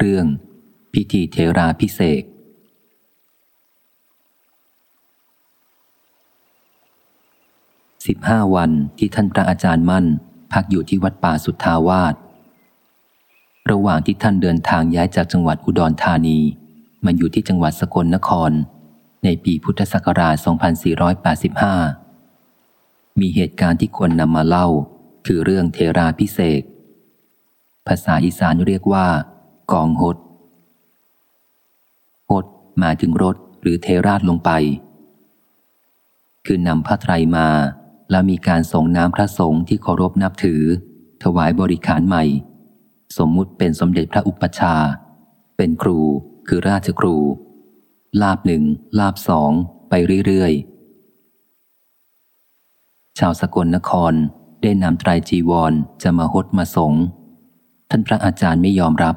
เรื่อง พิธีเทราพิเศษสิบห้าวันที่ท่านพระอาจารย์มั่น พักอยู่ที่วัดป่าสุทธาวาสระหว่างที่ท่านเดินทางย้ายจากจังหวัดอุดรธานี มาอยู่ที่จังหวัดสกลนคร ในปีพุทธศักราช 2485 มีเหตุการณ์ที่ควรนำมาเล่า คือเรื่องเทราพิเศษ ภาษาอีสานเรียกว่า กองหดหดมาถึงรถหรือเทราชลงไป คือนำพระไตรมา แล้วมีการส่งน้ำพระสงฆ์ที่เคารพนับถือ ถวายบริขารใหม่ สมมุติเป็นสมเด็จพระอุปชา เป็นครูคือราชครู ลาบหนึ่งลาบสองไปเรื่อยๆ ชาวสกลนครได้นำไตรจีวรจะมาหดมาสงท่านพระอาจารย์ไม่ยอมรับ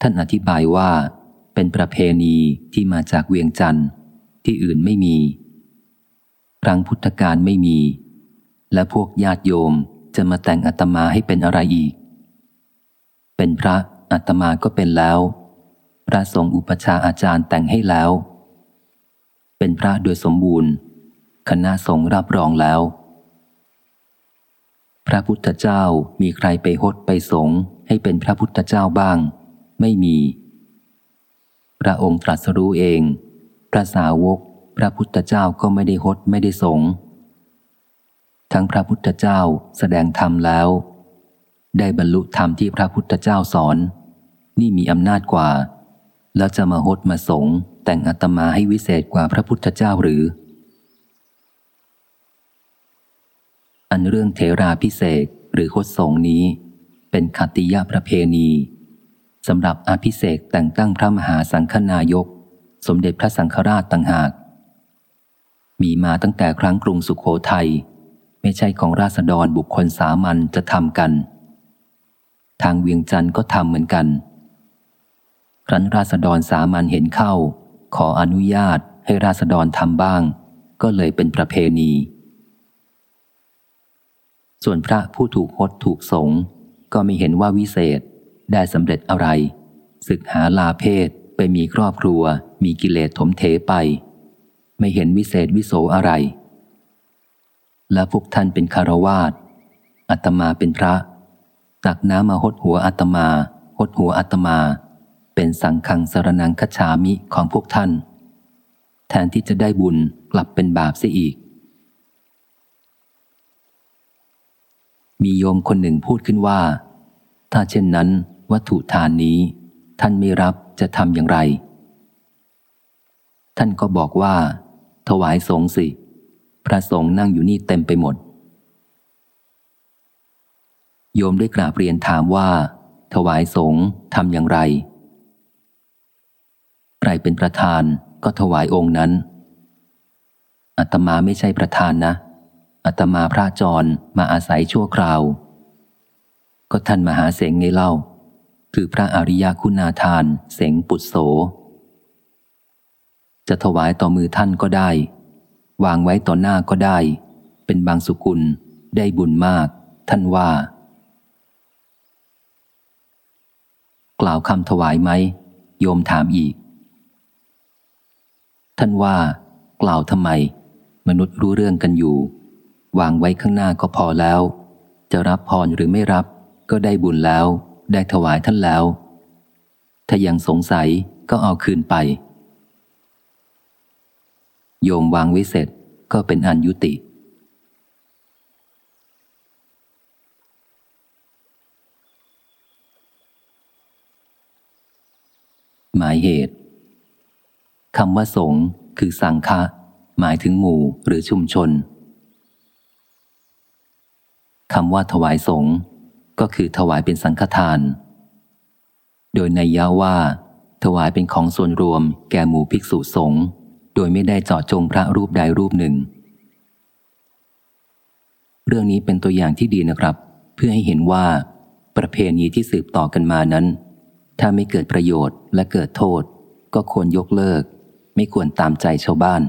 ท่านอธิบายว่า เป็นประเพณีที่มาจากเวียงจันทร์ที่อื่นไม่มี ครั้งพุทธกาลไม่มี และพวกญาติโยมจะมาแต่งอัตมาให้เป็นอะไรอีก เป็นพระอาตมาก็เป็นแล้ว พระสงฆ์อุปชาอาจารย์แต่งให้แล้ว เป็นพระโดยสมบูรณ์ คณะสงฆ์รับรองแล้ว พระพุทธเจ้ามีใครไปหดไปสงให้เป็นพระพุทธเจ้าบ้าง ไม่มี พระองค์ตรัสรู้เอง พระสาวก พระพุทธเจ้าก็ไม่ได้หดไม่ได้สง ทั้งพระพุทธเจ้าแสดงธรรมแล้ว ได้บรรลุธรรมที่พระพุทธเจ้าสอน นี่มีอำนาจกว่า แล้วจะมาหดมาสง แต่งอัตมาให้วิเศษกว่าพระพุทธเจ้าหรือ อันเรื่องเทราพิเศษหรือโคดสงนี้เป็นขัตติยะประเพณี สำหรับอภิเศกแต่งตั้งพระมหาสังฆนายก สมเด็จพระสังฆราชต่างหาก มีมาตั้งแต่ครั้งกรุงสุขโขทยัยไม่ใช่ของราษฎรบุคคลสามัญจะทำกัน ทางเวียงจันทร์ก็ทำเหมือนกันครั้นราษฎรสามัญเห็นเข้า ขออนุญาตให้ราษฎรทำบ้าง ก็เลยเป็นประเพณี ส่วนพระผู้ถูกหดถูกสงก็ไม่เห็นว่าวิเศษ ได้สำเร็จอะไรศึกหาลาเพศไปมีครอบครัว มีกิเลสถมเทไป ไม่เห็นวิเศษวิโสอะไร และพวกท่านเป็นคารวาสอัตมาเป็นพระ ตักน้ำมาหดหัวอัตมาหดหัวอัตมา เป็นสังขังสรนังคฉามิของพวกท่าน แทนที่จะได้บุญกลับเป็นบาปเสียอีก มีโยมคนหนึ่งพูดขึ้นว่า ถ้าเช่นนั้น วัตถุทานนี้ ท่านไม่รับจะทำอย่างไร ท่านก็บอกว่า ถวายสงสิ พระสงฆ์นั่งอยู่นี่เต็มไปหมด โยมได้กราบเรียนถามว่า ถวายสงฆ์ทำอย่างไร ใครเป็นประธานก็ถวายองค์นั้นอัตมาไม่ใช่ประธานนะอัตมาพระจรมาอาศัยชั่วคราว ก็ท่านมหาเสงไงเล่า คือพระอริยคุณาทาน เสงปุตโส จะถวายต่อมือท่านก็ได้ วางไว้ต่อหน้าก็ได้ เป็นบางสุกุลได้บุญมาก ท่านว่า กล่าวคำถวายไหม โยมถามอีก ท่านว่า กล่าวทำไม มนุษย์รู้เรื่องกันอยู่ วางไว้ข้างหน้าก็พอแล้ว จะรับพรหรือไม่รับก็ได้บุญแล้ว ได้ถวายท่านแล้ว ถ้ายังสงสัยก็เอาคืนไป โยมวางไว้เสร็จก็เป็นอันยุติ หมายเหตุคำว่าสงคือสังฆะหมายถึงหมู่หรือชุมชนคำว่าถวายสงฆ์ ก็คือถวายเป็นสังฆทาน โดยในยาว่า ถวายเป็นของส่วนรวมแก่หมู่ภิกษุสงฆ์โดยไม่ได้เจาะจงพระรูปใดรูปหนึ่ง เรื่องนี้เป็นตัวอย่างที่ดีนะครับ เพื่อให้เห็นว่า ประเพณีที่สืบต่อกันมานั้น ถ้าไม่เกิดประโยชน์และเกิดโทษ ก็ควรยกเลิก ไม่ควรตามใจชาวบ้าน